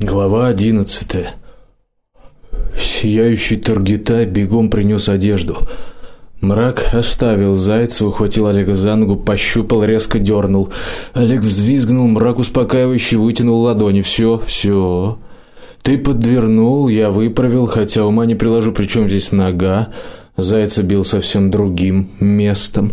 Глава одиннадцатая. Сияющий Таргитай бегом принес одежду. Мрак оставил зайца, ухватил Олега за ногу, пощупал, резко дернул. Олег взвизгнул, мрак успокаивающе вытянул ладони. Все, все. Ты подвернул, я выправил, хотя ума не приложу, причем здесь нога. Зайца бил совсем другим местом.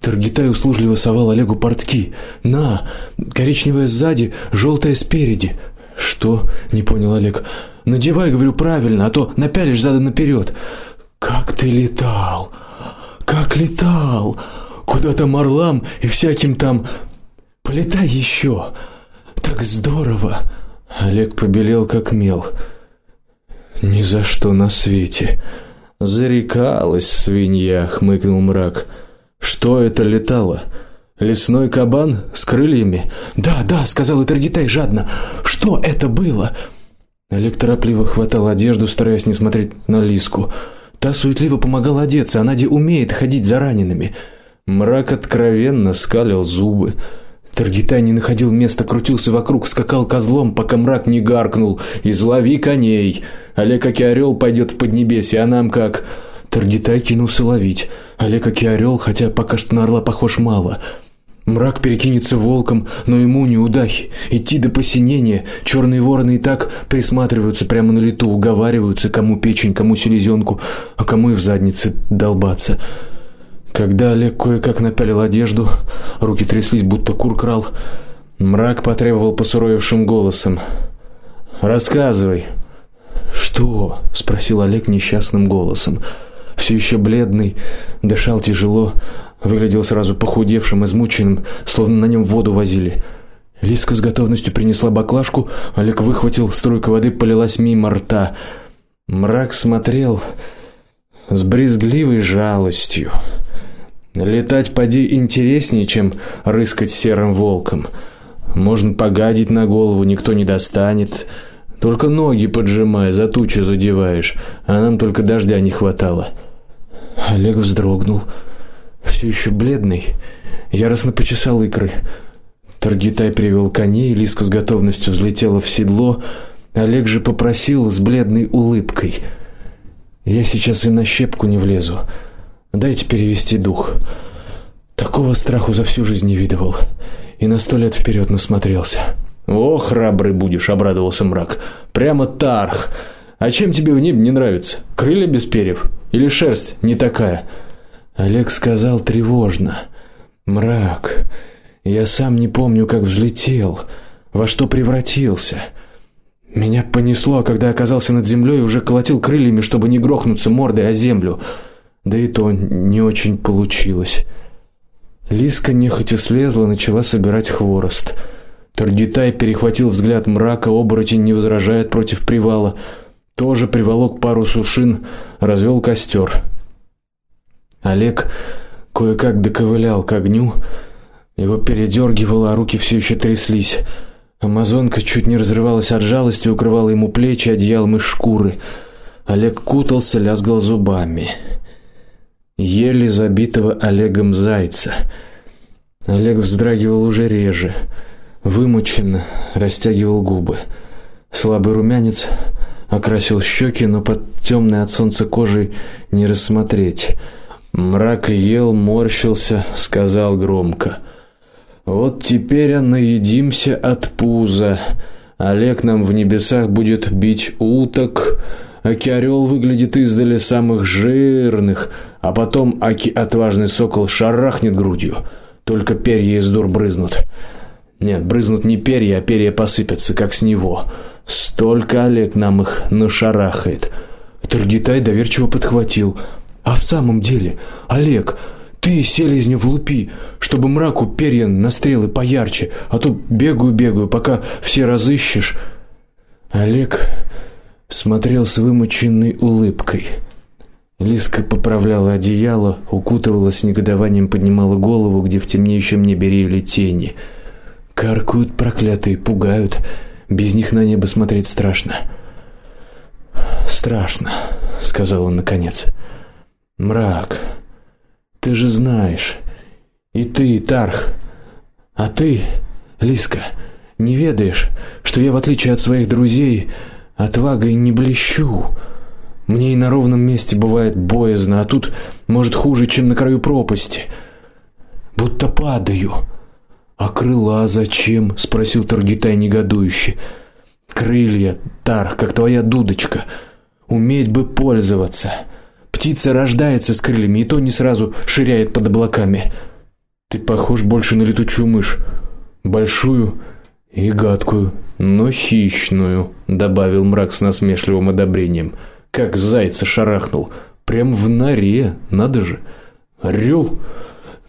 Таргитай услужливо совал Олегу портки. На, коричневая сзади, желтая спереди. Что? Не понял Олег. Надевай, говорю, правильно, а то напялишь задом наперед. Как ты летал? Как летал? Куда там орлам и всяким там. Полетай еще. Так здорово. Олег побелел как мел. Ни за что на свете. Зарекалась свинья, хмыкнул мрак. Что это летало? Лесной кабан с крыльями? Да, да, сказал Таргитай жадно. Что это было? Олег торопливо хватал одежду, стараясь не смотреть на Лиску. Та суетливо помогала одеться, она де умеет ходить за ранеными. Мрак откровенно скалил зубы. Таргитай не находил места, крутился вокруг, скакал козлом, пока мрак не гаркнул: "Излови коней! Олег как орел пойдет в поднебесье, а нам как?" Таргитай кинулся ловить. Олег как орел, хотя пока что на орла похож мало. Мрак перекинется волком, но ему не удачи. Идти до посинения. Черные вороны и так присматриваются прямо на лету, уговариваются, кому печень, кому селезенку, а кому и в заднице долбаться. Когда Олег кое-как напялил одежду, руки тряслись, будто кур крал. Мрак потребовал посуровевшим голосом: "Рассказывай". "Что?" спросил Олег несчастным голосом. Все еще бледный, дышал тяжело, выглядел сразу похудевшим, измученным, словно на нем воду возили. Лиска с готовностью принесла баклажку, Олег выхватил, струйка воды полилась мимо рта. Мрак смотрел с брезгливой жалостью. Летать поди интереснее, чем рыскать серым волком. Можно погадить на голову, никто не достанет. Только ноги поджимая, за тучу задеваешь, а нам только дождя не хватало. Олег вздрогнул все еще бледный, яростно почесал икры. Таргитай привел коней, Лиска с готовностью взлетела в седло. Олег же попросил с бледной улыбкой: "Я сейчас и на щепку не влезу. Дайте перевести дух". Такого страху за всю жизнь не видывал и на сто лет вперед насмотрелся. "О, храбрый будешь", обрадовался мрак. "Прямо тарх. А чем тебе в небе не нравится? Крылья без перьев или шерсть не такая?" Олег сказал тревожно: "Мрак. Я сам не помню, как взлетел, во что превратился. Меня понесло, а когда оказался над землей, уже колотил крыльями, чтобы не грохнуться мордой о землю. Да и то не очень получилось". Лиска нехотя слезла, начала собирать хворост. Таргитай перехватил взгляд мрака, оборотень не возражает против привала. Тоже приволок пару сушин, развел костер. Олег кое-как доковылял к огню, его передергивало, а руки все еще тряслись. Амазонка чуть не разрывалась от жалости, укрывала ему плечи одеялом из шкуры. Олег кутался, лязгал зубами. Еле забитого Олегом зайца. Олег вздрагивал уже реже, вымученно растягивал губы. Слабый румянец окрасил щеки, но под темной от солнца кожей не рассмотреть. Мрак ел, морщился, сказал громко: "Вот теперь наедимся от пуза. Олег нам в небесах будет бить уток, аки орел выглядит издали самых жирных, а потом аки отважный сокол шарахнет грудью, только перья из дур брызнут. Нет, брызнут не перья, а перья посыпятся, как с него. Столько Олег нам их нашарахает". Таргитай доверчиво подхватил: а в самом деле, Олег, ты селезню влупи, чтобы мраку перья на стрелы поярче, а то бегаю-бегаю, пока все разыщешь. Олег смотрел с вымученной улыбкой. Лиска поправляла одеяло, укутывалась с негодованием, поднимала голову, где в темнеющем небе реяли тени. Каркают проклятые, пугают. Без них на небо смотреть страшно. Страшно, сказал он наконец. Мрак. Ты же знаешь. И ты, Тарх. А ты, Лиска, Не ведаешь, что я в отличие от своих друзей отвагой не блещу. Мне и на ровном месте бывает боязно, а тут может хуже, чем на краю пропасти. Будто падаю. А крыла зачем? спросил Таргитай негодующе. Крылья, Тар, как твоя дудочка. Уметь бы пользоваться. Птица рождается с крыльями, и то не сразу ширяет под облаками. Ты похож больше на летучую мышь, большую и гадкую, но хищную, добавил мрак с насмешливым одобрением. Как зайца шарахнул, прям в норе, надо же. Орел,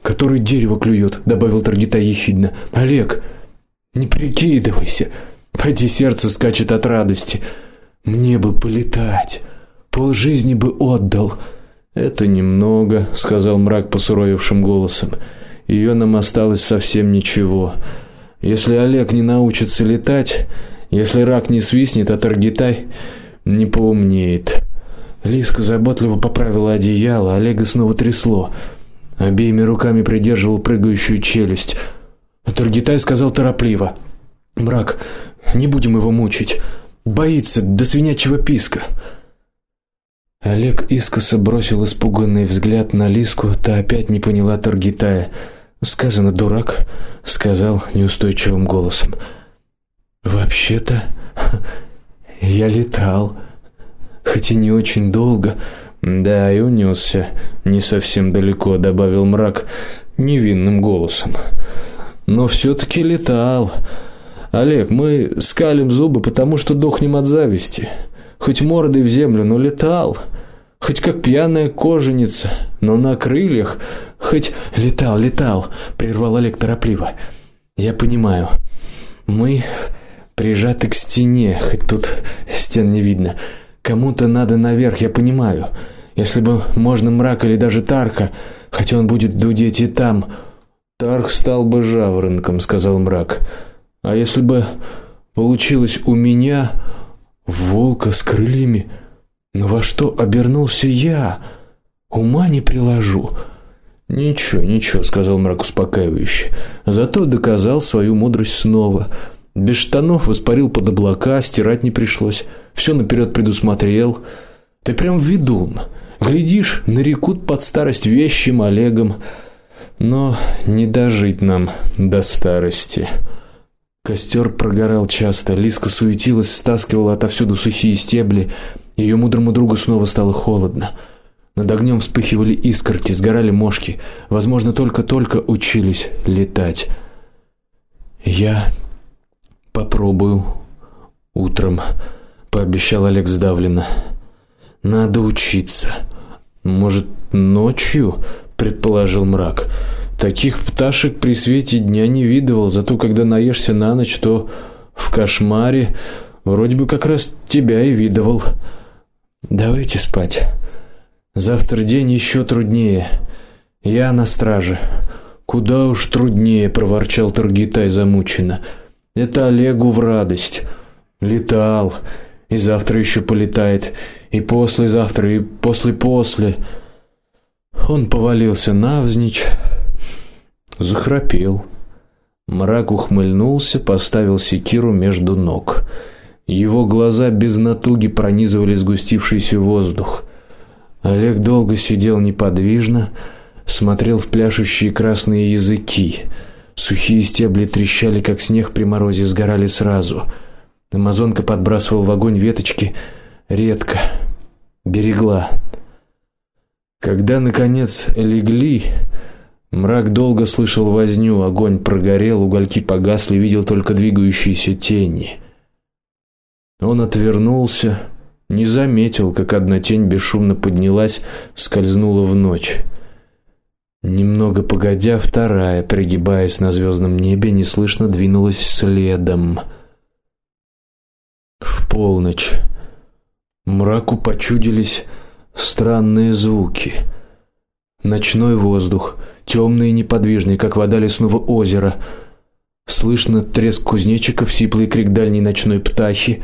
который дерево клюет, добавил Таргита ехидно. Олег, не прикидывайся. Поди сердце скачет от радости. Мне бы полетать. Пол жизни бы отдал. Это немного, сказал мрак посуровевшим голосом. Ее нам осталось совсем ничего. Если Олег не научится летать, если рак не свистнет, а Таргитай не поумнеет. Лиска заботливо поправила одеяло, Олега снова трясло. Обеими руками придерживал прыгающую челюсть. Таргитай сказал торопливо: "Мрак, не будем его мучить. Боится до свинячьего писка". Олег искоса бросил испуганный взгляд на Лиску, та опять не поняла Таргитая. Сказано дурак, сказал неустойчивым голосом. Вообще-то я летал, хоть и не очень долго. Да, и унесся не совсем далеко, добавил мрак невинным голосом. Но все таки летал. Олег, мы скалим зубы, потому что дохнем от зависти. Хоть мордой в землю, но летал хоть как пьяная кожаница, но на крыльях, хоть летал, летал, прервал Олег торопливо. Я понимаю. Мы прижаты к стене, хоть тут стен не видно. Кому-то надо наверх, я понимаю. Если бы можно мрак или даже Тарка, хотя он будет дудеть и там. Тарх стал бы жаворонком, сказал мрак. А если бы получилось у меня волка с крыльями, но во что обернулся я? Ума не приложу. Ничего, ничего, сказал мрак успокаивающе. Зато доказал свою мудрость снова. Без штанов воспарил под облака, стирать не пришлось. Все наперед предусмотрел. Ты прям ведун. Глядишь, нарекут под старость вещим Олегом. Но не дожить нам до старости. Костер прогорал часто, Лиска суетилась, стаскивала отовсюду сухие стебли. Ее мудрому другу снова стало холодно. Над огнем вспыхивали искорки, сгорали мошки. Возможно, только-только учились летать. Я попробую утром, пообещал Олег сдавленно. Надо учиться. Может, ночью, предположил мрак. Таких пташек при свете дня не видывал, зато когда наешься на ночь, то в кошмаре вроде бы как раз тебя и видывал. Давайте спать. Завтра день еще труднее. Я на страже. Куда уж труднее, проворчал Таргитай замученно. Это Олегу в радость. Летал, и завтра еще полетает, и послезавтра, и после-после. Он повалился навзничь, захрапел. Мрак ухмыльнулся, поставил секиру между ног. Его глаза без натуги пронизывали сгустившийся воздух. Олег долго сидел неподвижно, смотрел в пляшущие красные языки. Сухие стебли трещали, как снег при морозе, сгорали сразу. Амазонка подбрасывал в огонь веточки редко, берегла. Когда наконец легли, Мрак долго слышал возню, огонь прогорел, угольки погасли, видел только двигающиеся тени. Он отвернулся, не заметил, как одна тень бесшумно поднялась, скользнула в ночь. Немного погодя, вторая, пригибаясь на звездном небе, неслышно двинулась следом. В полночь мраку почудились странные звуки. Ночной воздух темный и неподвижный, как вода лесного озера. Слышно треск кузнечиков, сиплый крик дальней ночной птахи.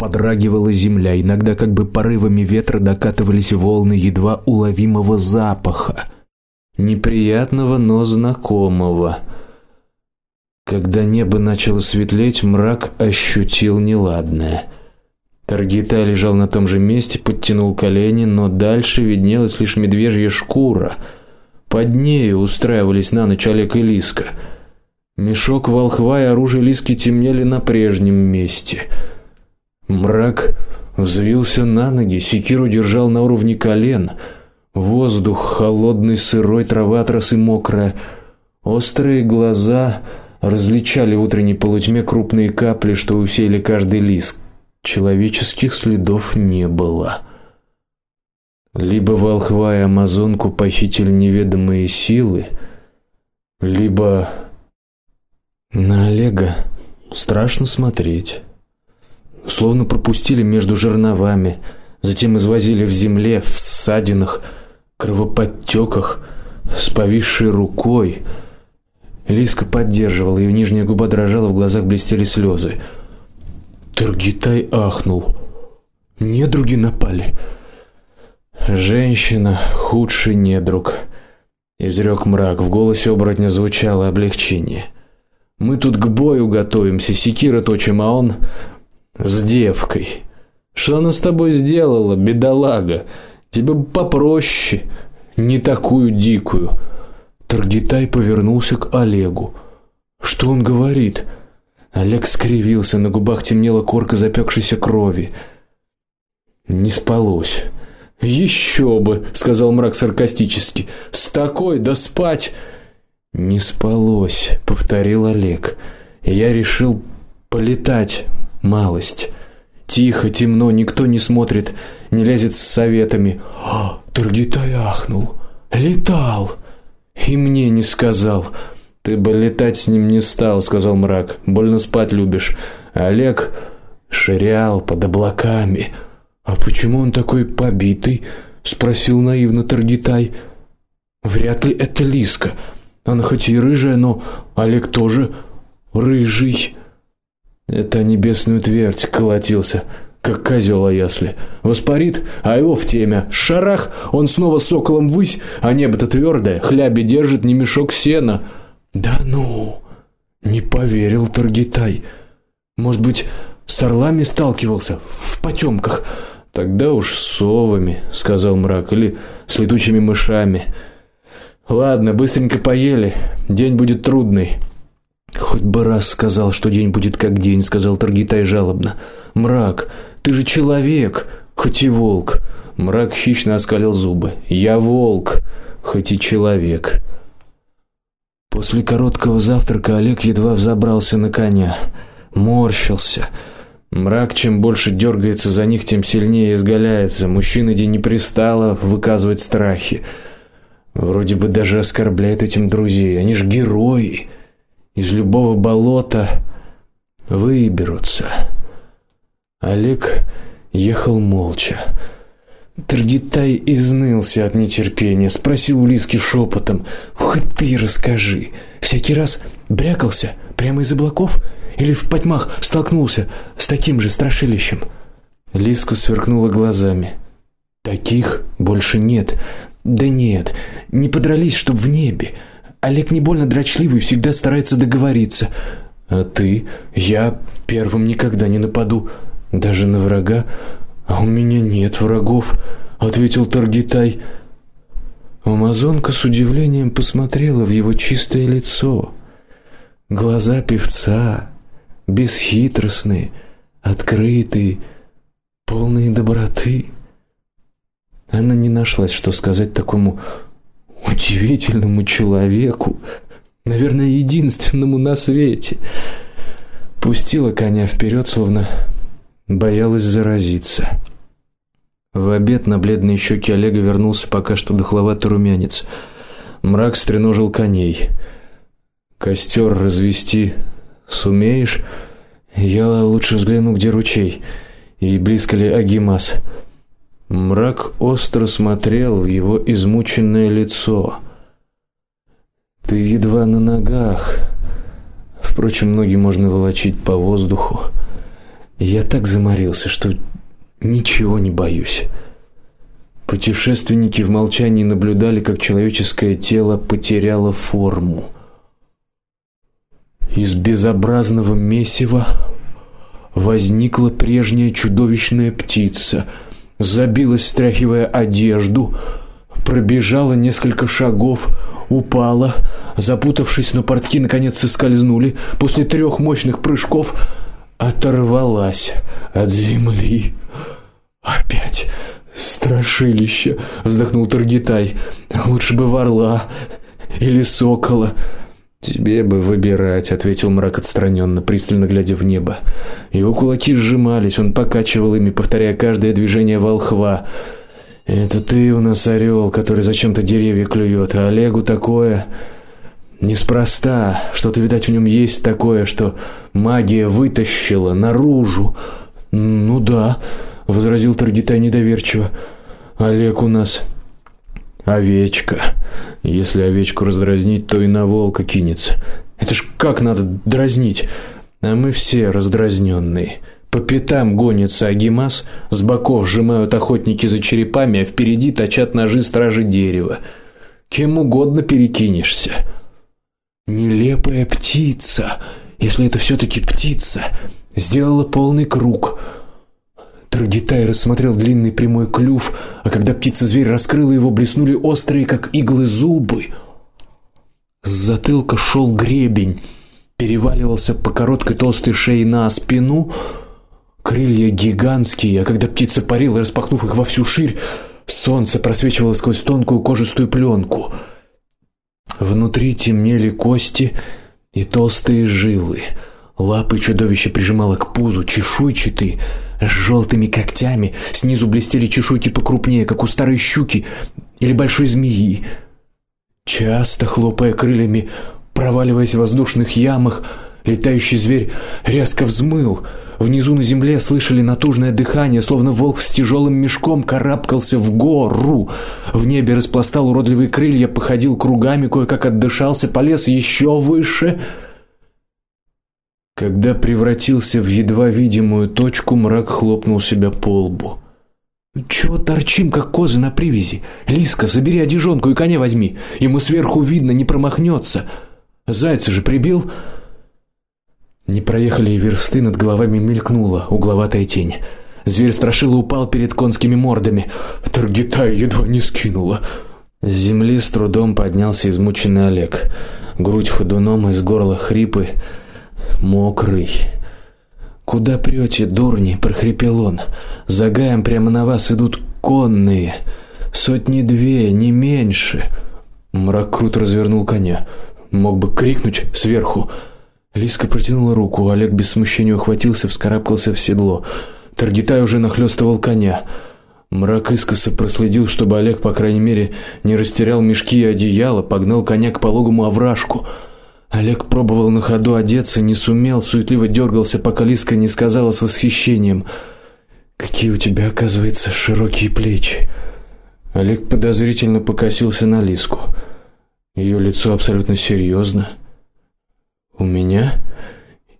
Подрагивала земля, иногда как бы порывами ветра докатывались волны едва уловимого запаха, неприятного, но знакомого. Когда небо начало светлеть, мрак ощутил неладное. Таргита лежал на том же месте, подтянул колени, но дальше виднелась лишь медвежья шкура. Под нею устраивались на ночь Олег и Лиска. Мешок волхва и оружие Лиски темнели на прежнем месте. Мрак взвился на ноги, секиру держал на уровне колен. Воздух холодный, сырой, трава от росы мокрая. Острые глаза различали в утренней полутьме крупные капли, что усеяли каждый лист. Человеческих следов не было. Либо волхва и амазонку похитили неведомые силы, либо на Олега страшно смотреть. Словно пропустили между жерновами, затем извозили в земле, в ссадинах, кровоподтеках, с повисшей рукой. Лиска поддерживала, ее нижняя губа дрожала, в глазах блестели слезы. Таргитай ахнул. Недруги напали. Женщина худший недруг. Изрек мрак, в голосе оборотня звучало облегчение. Мы тут к бою готовимся, секира точим, а он с девкой. Что она с тобой сделала, бедолага? Тебе попроще, не такую дикую. Таргитай повернулся к Олегу. Что он говорит? Олег скривился, на губах темнела корка запекшейся крови. Не спалось. Еще бы, сказал мрак саркастически. С такой да спать не спалось, повторил Олег. Я решил полетать малость. Тихо, темно, никто не смотрит, не лезет с советами. А, Таргитай ахнул. Летал. И мне не сказал. Ты бы летать с ним не стал, сказал мрак. Больно спать любишь. Олег ширял под облаками. А почему он такой побитый? спросил наивно Таргитай. Вряд ли это Лиска. Она хоть и рыжая, но Олег тоже рыжий. Это небесную твердь колотился, как козел о ясли. Воспарит, а его в темя. Шарах, он снова соколом высь, а небо-то твердое, хляби держит не мешок сена. Да ну, не поверил Таргитай. Может быть, с орлами сталкивался в потемках. Тогда уж с совами, сказал мрак, или с летучими мышами. Ладно, быстренько поели. День будет трудный. Хоть бы раз сказал, что день будет как день, сказал Таргитай жалобно. Мрак, ты же человек, хоть и волк. Мрак хищно оскалил зубы. Я волк, хоть и человек. После короткого завтрака Олег едва взобрался на коня, морщился. Мрак чем больше дергается за них, тем сильнее изгаляется. Мужчина день не пристало выказывать страхи. Вроде бы даже оскорбляет этим друзей. Они ж герои из любого болота выберутся. Олег ехал молча. Таргитай изнылся от нетерпения, спросил у Лиски шепотом: "Хоть ты расскажи, всякий раз брякался прямо из облаков или в потьмах столкнулся с таким же страшилищем?" Лиска сверкнула глазами. Таких больше нет. Да нет, не подрались, чтоб в небе. Олег не больно дрочливый, всегда старается договориться. А ты? Я первым никогда не нападу, даже на врага. А у меня нет врагов, ответил Таргитай. Амазонка с удивлением посмотрела в его чистое лицо. Глаза певца бесхитростные, открытые, полные доброты. Она не нашлась, что сказать такому удивительному человеку, наверное, единственному на свете. Пустила коня вперед, словно боялась заразиться. В обед на бледные щеки Олега вернулся пока что дохловатый румянец. Мрак стреножил коней. Костер развести сумеешь? Я лучше взгляну, где ручей и близко ли Агимас. Мрак остро смотрел в его измученное лицо. Ты едва на ногах. Впрочем, ноги можно волочить по воздуху. Я так заморился, что ничего не боюсь. Путешественники в молчании наблюдали, как человеческое тело потеряло форму. Из безобразного месива возникла прежняя чудовищная птица, забилась, стряхивая одежду, пробежала несколько шагов, упала, запутавшись, но портки наконец соскользнули. После трех мощных прыжков оторвалась от земли. Опять страшилище, вздохнул Таргитай. Лучше бы ворла или сокола. Тебе бы выбирать, ответил мрак отстраненно, пристально глядя в небо. Его кулаки сжимались, он покачивал ими, повторяя каждое движение волхва. Это ты у нас орел, который зачем-то деревья клюет, а Олегу такое неспроста. Что-то видать в нем есть такое, что магия вытащила наружу. Ну да, возразил Таргитай недоверчиво. Олег у нас овечка. Если овечку раздразнить, то и на волка кинется. Это ж как надо дразнить? А мы все раздразненные. По пятам гонится Агимас, с боков сжимают охотники за черепами, а впереди точат ножи стражи дерева. Кем угодно перекинешься. Нелепая птица, если это все таки птица, сделала полный круг. Таргитай рассмотрел длинный прямой клюв, а когда птица-зверь раскрыла его, блеснули острые, как иглы, зубы. С затылка шел гребень, переваливался по короткой толстой шее на спину, крылья гигантские, а когда птица парила, распахнув их во всю ширь, солнце просвечивало сквозь тонкую кожистую пленку. Внутри темнели кости и толстые жилы. Лапы чудовища прижимало к пузу, чешуйчатые, с желтыми когтями, снизу блестели чешуйки покрупнее, как у старой щуки или большой змеи. Часто хлопая крыльями, проваливаясь в воздушных ямах, летающий зверь резко взмыл. Внизу на земле слышали натужное дыхание, словно волк с тяжелым мешком карабкался в гору. В небе распластал уродливые крылья, походил кругами, кое-как отдышался, полез еще выше. Когда превратился в едва видимую точку, мрак хлопнул себя по лбу. Чего торчим как козы на привязи? Лиска, забери одежонку и коня возьми. Ему сверху видно, не промахнется. Зайца же прибил. Не проехали и версты, над головами мелькнула угловатая тень. Зверь страшило упал перед конскими мордами. Таргитай едва не скинула. С земли с трудом поднялся измученный Олег. Грудь ходуном, из горла хрипы мокрый. Куда прете, дурни, прохрипел он. За гаем прямо на вас идут конные, сотни две, не меньше. Мрак круто развернул коня. Мог бы крикнуть сверху. Лиска протянула руку, Олег без смущения ухватился, вскарабкался в седло. Таргитай уже нахлёстывал коня. Мрак искоса проследил, чтобы Олег, по крайней мере, не растерял мешки и одеяло, погнал коня к пологому овражку. Олег пробовал на ходу одеться, не сумел, суетливо дергался, пока Лиска не сказала с восхищением: "Какие у тебя, оказывается, широкие плечи". Олег подозрительно покосился на Лиску. Ее лицо абсолютно серьезно. "У меня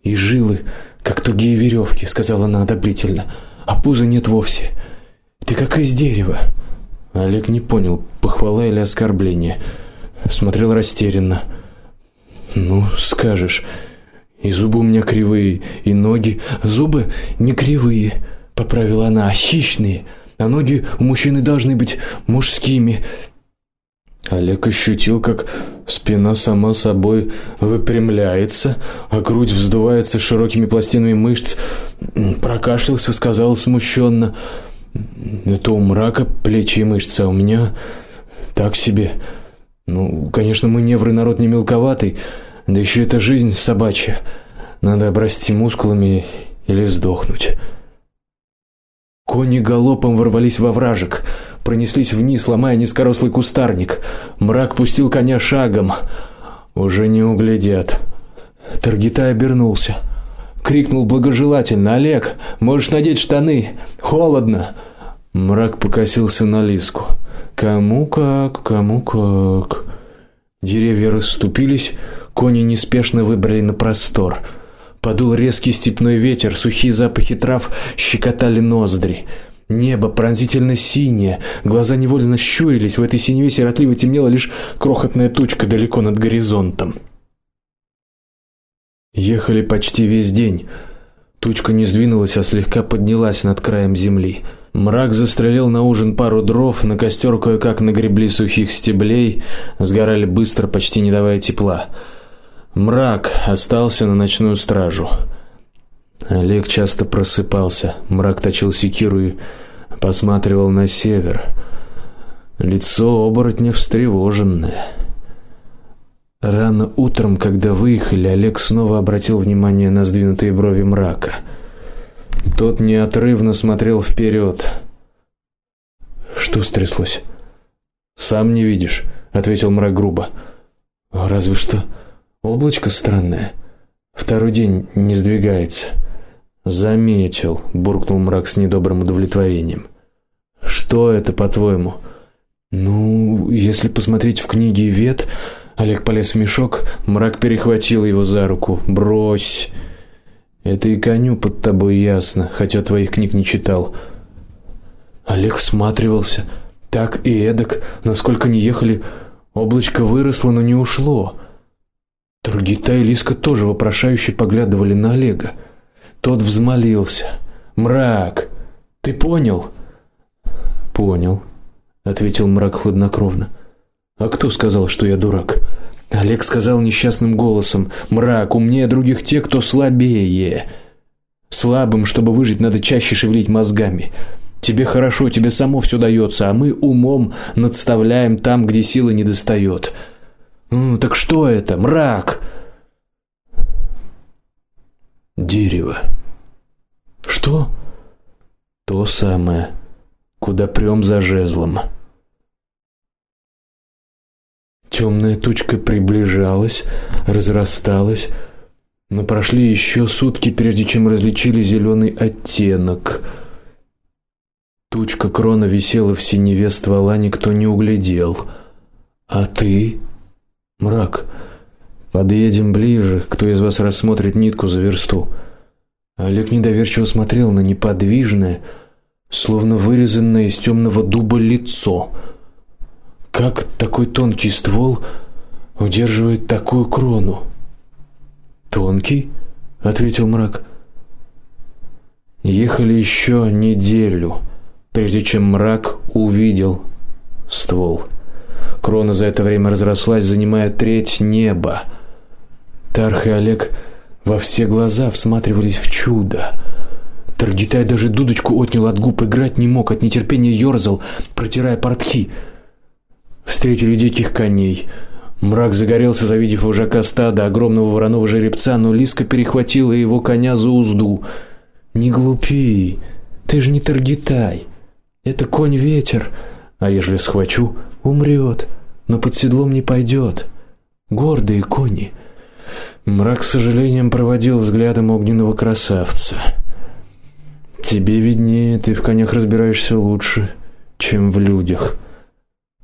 и жилы, как тугие веревки», — сказала она одобрительно. "А пуза нет вовсе. Ты как из дерева". Олег не понял, похвала или оскорбление. Смотрел растерянно. Ну, скажешь. И зубы у меня кривые, и ноги, зубы не кривые, поправила она, а хищные. А ноги у мужчины должны быть мужскими. Олег ощутил, как спина сама собой выпрямляется, а грудь вздувается широкими пластинами мышц. Прокашлялся, сказал смущенно: "Это у мрака плечи и мышцы, а у меня так себе". Ну, конечно, мы невры народ не мелковатый, да еще это жизнь собачья. Надо обрасти мускулами или сдохнуть. Кони галопом ворвались во вражек, пронеслись вниз, ломая низкорослый кустарник. Мрак пустил коня шагом. Уже не углядят. Таргитай обернулся, крикнул благожелательно: "Олег, можешь надеть штаны, холодно". Мрак покосился на Лиску. Кому как, кому как. Деревья расступились, кони неспешно выбрали на простор. Подул резкий степной ветер, сухие запахи трав щекотали ноздри. Небо пронзительно синее, глаза невольно щурились, в этой синеве сиротливо темнела лишь крохотная тучка далеко над горизонтом. Ехали почти весь день. Тучка не сдвинулась, а слегка поднялась над краем земли. Мрак застрелил на ужин пару дров, на костер кое-как нагребли сухих стеблей, сгорали быстро, почти не давая тепла. Мрак остался на ночную стражу. Олег часто просыпался. Мрак точил секиру и посматривал на север. Лицо оборотня встревоженное. Рано утром, когда выехали, Олег снова обратил внимание на сдвинутые брови мрака. Тот неотрывно смотрел вперед. Что стряслось? Сам не видишь, ответил мрак грубо. Разве что облачко странное. Второй день не сдвигается. Заметил, буркнул мрак с недобрым удовлетворением. Что это, по-твоему? Ну, если посмотреть в книге Вет, Олег полез в мешок, мрак перехватил его за руку. Брось. Это и коню под тобой ясно, хотя твоих книг не читал. Олег всматривался, так и эдак, насколько не ехали, облачко выросло, но не ушло. Тургита и Лиска тоже вопрошающе поглядывали на Олега. Тот взмолился: "Мрак, ты понял?" "Понял", ответил мрак хладнокровно. "А кто сказал, что я дурак?" Олег сказал несчастным голосом: "Мрак, умнее других те, кто слабее. Слабым, чтобы выжить, надо чаще шевелить мозгами. Тебе хорошо, тебе само все дается, а мы умом надставляем там, где силы не достает. Ну, так что это? Мрак. Дерево. Что? То самое, куда прём за жезлом. Темная тучка приближалась, разрасталась, но прошли еще сутки, прежде чем различили зеленый оттенок. Тучка крона висела в синеве ствола, никто не углядел. А ты? Мрак. Подъедем ближе, кто из вас рассмотрит нитку за версту? Олег недоверчиво смотрел на неподвижное, словно вырезанное из темного дуба лицо. Как такой тонкий ствол удерживает такую крону? Тонкий, ответил мрак. Ехали еще неделю, прежде чем мрак увидел ствол. Крона за это время разрослась, занимая треть неба. Тарх и Олег во все глаза всматривались в чудо. Таргитай даже дудочку отнял от губ, играть не мог, от нетерпения ерзал, протирая портки. Встретили диких коней. Мрак загорелся, завидев вожака стада, огромного вороного жеребца, но Лиска перехватила его коня за узду. Не глупи. Ты же не Таргитай. Это конь-ветер, а ежели схвачу, умрет, но под седлом не пойдет. Гордые кони. Мрак с сожалением проводил взглядом огненного красавца. Тебе виднее, ты в конях разбираешься лучше, чем в людях.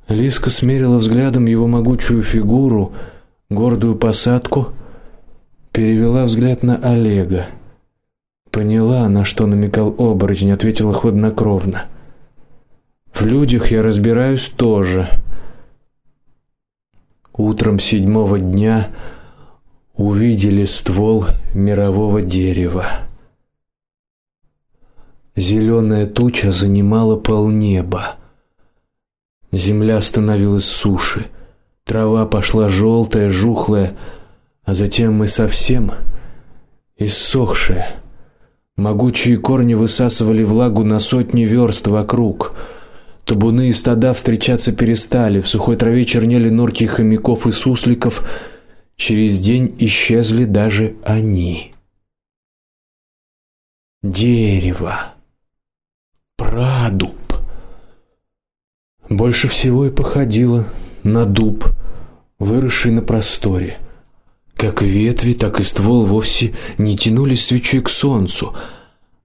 Лиска смерила взглядом его могучую фигуру, гордую посадку, перевела взгляд на Олега. Поняла, на что намекал оборотень, ответила хладнокровно: "В людях я разбираюсь тоже". Утром седьмого дня увидели ствол мирового дерева. Зеленая туча занимала полнеба. Земля становилась суше. Трава пошла желтая, жухлая, а затем мы совсем иссохшие. Могучие корни высасывали влагу на сотни верст вокруг. Табуны и стада встречаться перестали, в сухой траве чернели норки хомяков и сусликов. Через день исчезли даже они. Дерево. Прадуб. Больше всего и походило на дуб, выросший на просторе. Как ветви, так и ствол вовсе не тянулись свечой к солнцу,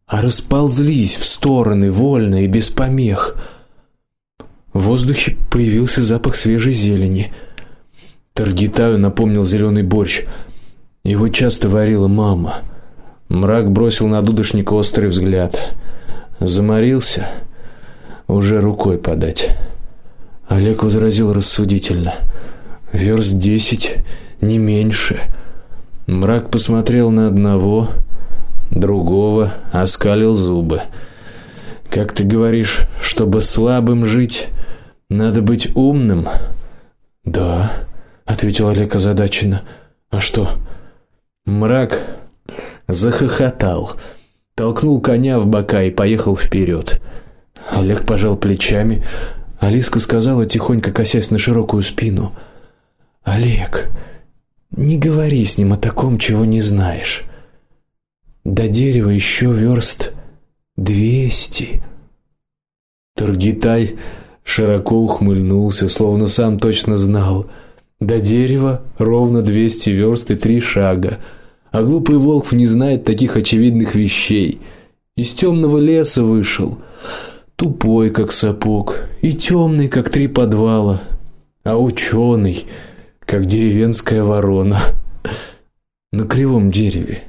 а расползлись в стороны вольно и без помех. В воздухе появился запах свежей зелени. Таргитаю напомнил зеленый борщ. Его часто варила мама. Мрак бросил на дудошника острый взгляд. Заморился, уже рукой подать. Олег возразил рассудительно: "Верст десять, не меньше. Мрак посмотрел на одного, другого, оскалил зубы. Как ты говоришь, чтобы слабым жить, надо быть умным. Да, ответил Олег озадаченно. А что? Мрак захохотал, толкнул коня в бока и поехал вперед. Олег пожал плечами. Алиска сказала тихонько, косясь на широкую спину: "Олег, не говори с ним о таком, чего не знаешь. До дерева еще верст двести. Таргитай широко ухмыльнулся, словно сам точно знал. До дерева ровно двести верст и три шага. А глупый волк не знает таких очевидных вещей. Из темного леса вышел, тупой как сапог и темный как три подвала, а ученый как деревенская ворона на кривом дереве.